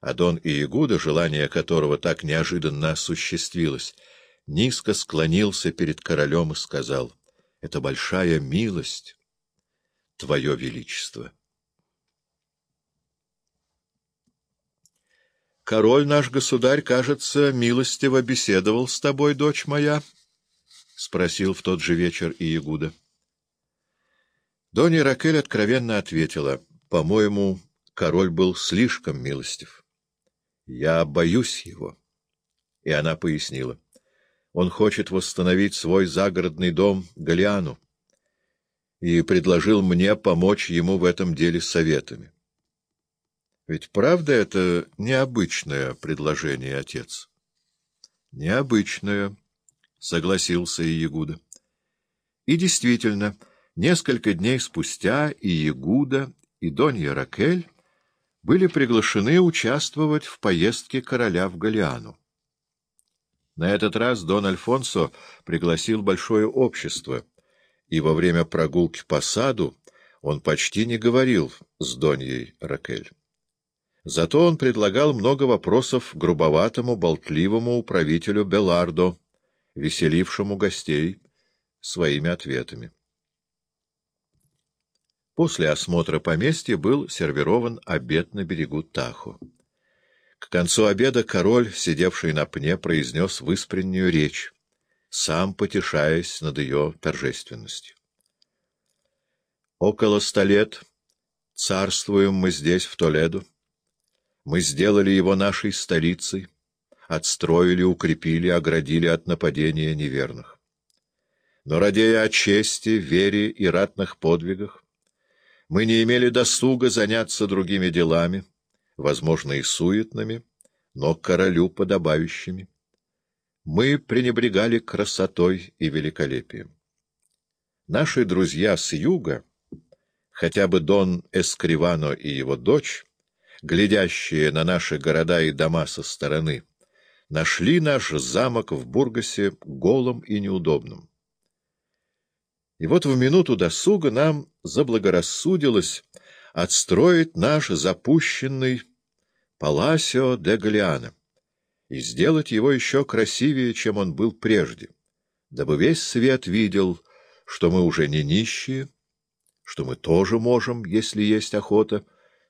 А Дон Иегуда, желание которого так неожиданно осуществилось, низко склонился перед королем и сказал, — Это большая милость, Твое Величество. Король наш государь, кажется, милостиво беседовал с тобой, дочь моя, — спросил в тот же вечер Иегуда. Донья Ракель откровенно ответила, — По-моему, король был слишком милостив. Я боюсь его. И она пояснила. Он хочет восстановить свой загородный дом Галиану и предложил мне помочь ему в этом деле советами. Ведь правда это необычное предложение, отец? — Необычное, — согласился и Ягуда. И действительно, несколько дней спустя и Ягуда, и Донья Ракель были приглашены участвовать в поездке короля в Галиану. На этот раз Дон Альфонсо пригласил большое общество, и во время прогулки по саду он почти не говорил с Доньей Ракель. Зато он предлагал много вопросов грубоватому, болтливому управителю Белардо, веселившему гостей своими ответами. После осмотра поместья был сервирован обед на берегу Тахо. К концу обеда король, сидевший на пне, произнес выспреннюю речь, сам потешаясь над ее торжественностью. «Около ста лет царствуем мы здесь, в Толеду. Мы сделали его нашей столицей, отстроили, укрепили, оградили от нападения неверных. Но, радея о чести, вере и ратных подвигах, мы не имели досуга заняться другими делами, возможно, и суетными, но королю подобающими. Мы пренебрегали красотой и великолепием. Наши друзья с юга, хотя бы Дон Эскривано и его дочь, глядящие на наши города и дома со стороны, нашли наш замок в Бургасе голым и неудобным. И вот в минуту досуга нам заблагорассудилось отстроить наш запущенный Паласио де Галиана и сделать его еще красивее, чем он был прежде, дабы весь свет видел, что мы уже не нищие, что мы тоже можем, если есть охота,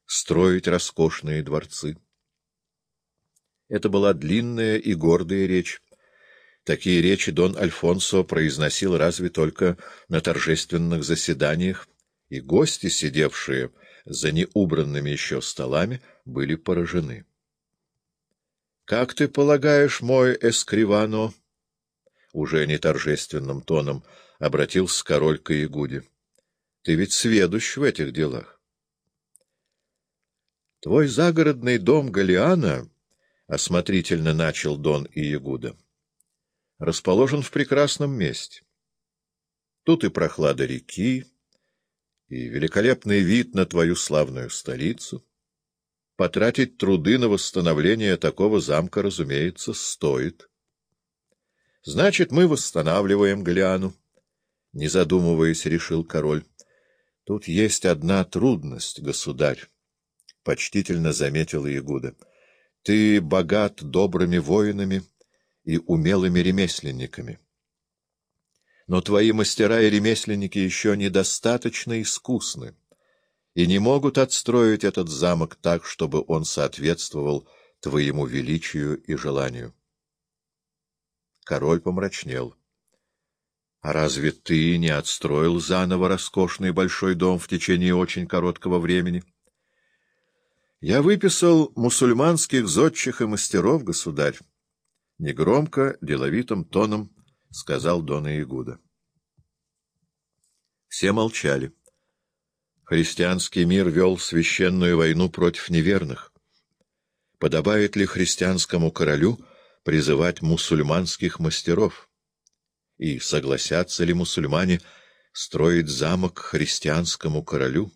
строить роскошные дворцы. Это была длинная и гордая речь, Такие речи Дон Альфонсо произносил разве только на торжественных заседаниях, и гости, сидевшие за неубранными еще столами, были поражены. — Как ты полагаешь, мой Эскривано? — уже не торжественным тоном обратился король к Иегуде. — Ты ведь сведущ в этих делах. — Твой загородный дом Галиана, — осмотрительно начал Дон Иегуда, — расположен в прекрасном месте. Тут и прохлада реки, и великолепный вид на твою славную столицу. Потратить труды на восстановление такого замка, разумеется, стоит. Значит, мы восстанавливаем Галиану. Не задумываясь, решил король. Тут есть одна трудность, государь, — почтительно заметил Ягуда. Ты богат добрыми воинами, — и умелыми ремесленниками. Но твои мастера и ремесленники еще недостаточно искусны и не могут отстроить этот замок так, чтобы он соответствовал твоему величию и желанию. Король помрачнел. — А разве ты не отстроил заново роскошный большой дом в течение очень короткого времени? — Я выписал мусульманских зодчих и мастеров, государь, Негромко, деловитым тоном сказал Дона Игуда. Все молчали. Христианский мир вел священную войну против неверных. Подобает ли христианскому королю призывать мусульманских мастеров? И согласятся ли мусульмане строить замок христианскому королю?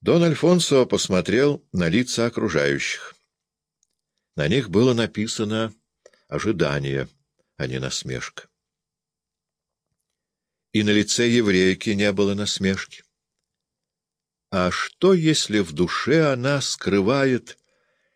Дон Альфонсо посмотрел на лица окружающих. На них было написано ожидание, а не насмешка. И на лице еврейки не было насмешки. А что, если в душе она скрывает